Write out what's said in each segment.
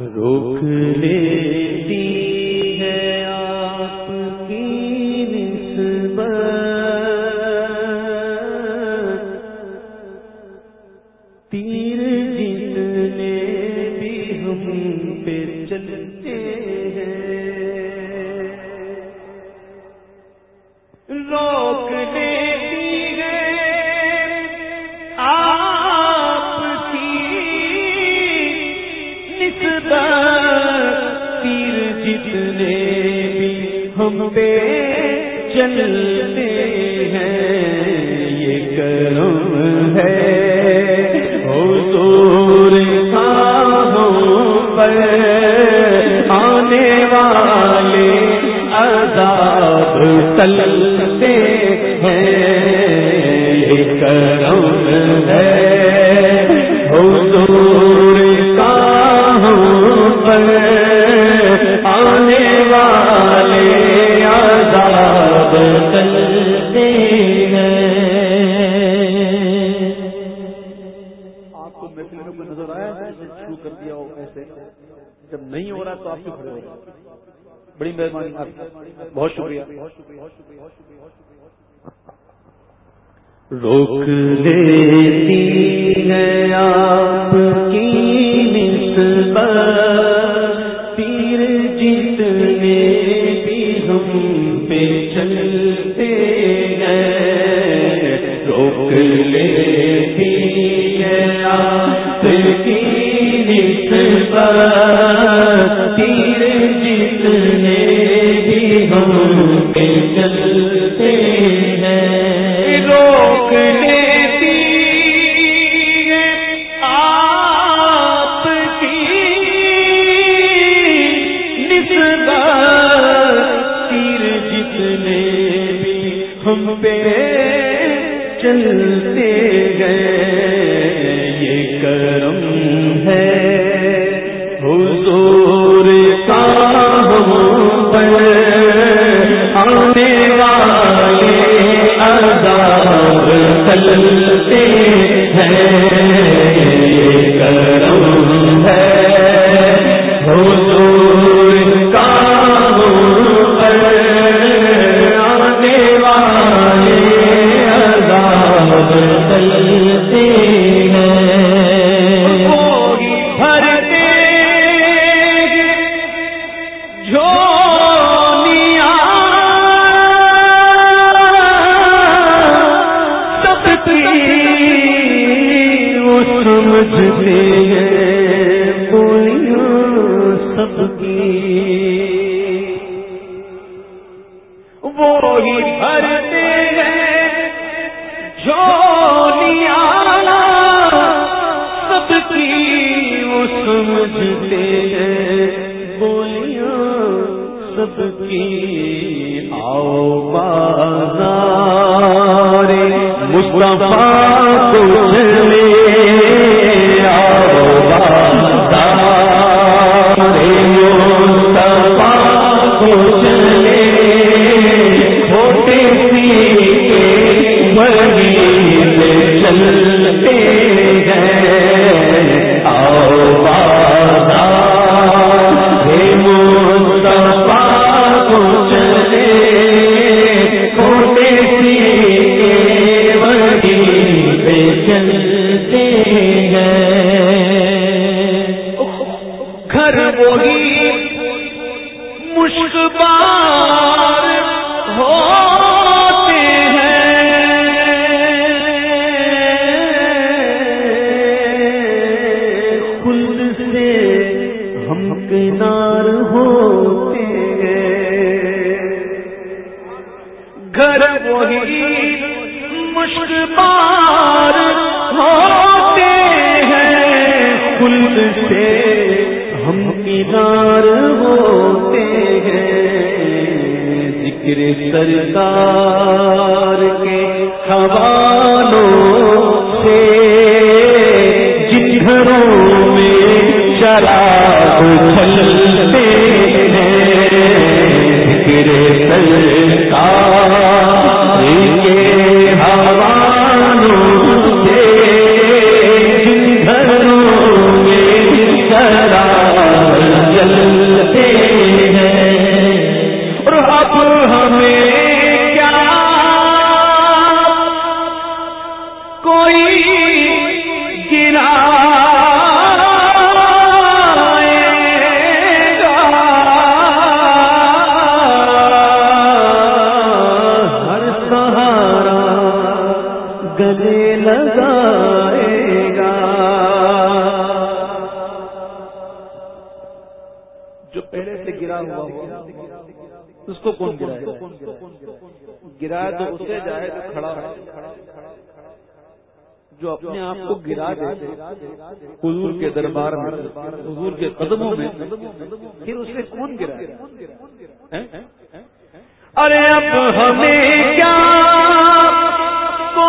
روک لیتی ہے آپ کی نسبت۔ تیر جتنے بھی ہم پہ چلتے ہم پہ چلتے ہیں یہ کرم ہے۔ حضور پر آنے والے عذاب تلتے جب نہیں ہو رہا تو آپ کیوں کھڑے ہو رہے ہیں بڑی مہربانی آپ بہت شکریہ۔ روک لیتی ہے آپ کی نسبت۔ تیر جتنے بھی ہم پہ چلتے ہیں۔ روک لیتی ہے آپ کی چلتے گئے یہ کرم ہے۔ حضور کا ہم پر آنے والے عذاب چلتے وہی ہیں۔ سب کی وہ سمجھتے ہیں۔ بولیاں سب کی آؤ بازار مصطفیٰ کو چلتے ذکر سرکار کے حوالوں سے جن گھروں میں شراب چلتے ہیں۔ ذکر سرکار گلے لگائے گا۔ جو پہلے سے گرا ہوا اس کو کون گرا گرا تو اسے جائے تو کھڑا جو اپنے آپ کو گرا دے حضور کے دربار میں حضور کے قدموں میں پھر اسے کون گرا ارے اب ہمیں کیا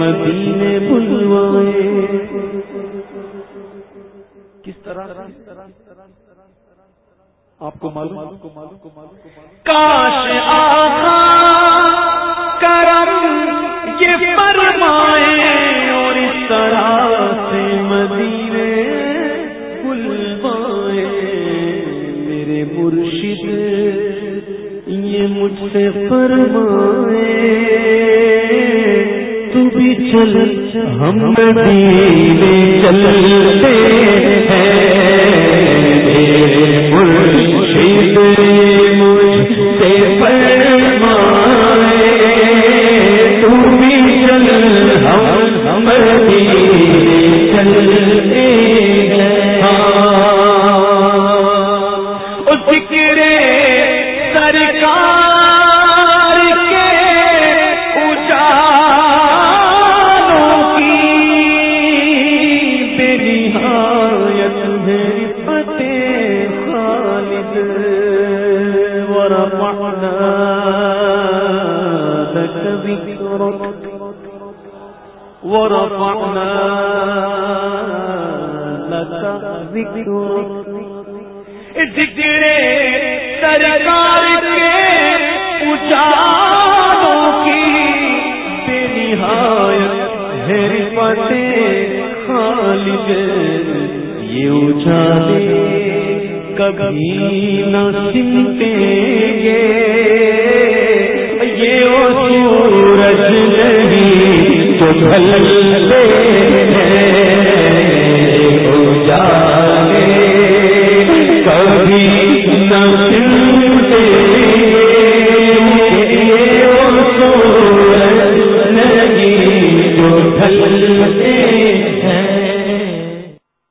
مدینے بلوائے کس طرح آپ کو معلوم کو معلوم کو کاش آقا کرم یہ فرمائے مجھ سے فرمائے تو بھی چل ہم مدینے چلتے ذكرك ورفعنا لك ذكرك. ذکر سرکار کے اجالوں کی بے نہایت ہے فتح خالد یہ اجالے کبھی نہ سمٹیں گے۔ سورج نہیں تو ڈھلتے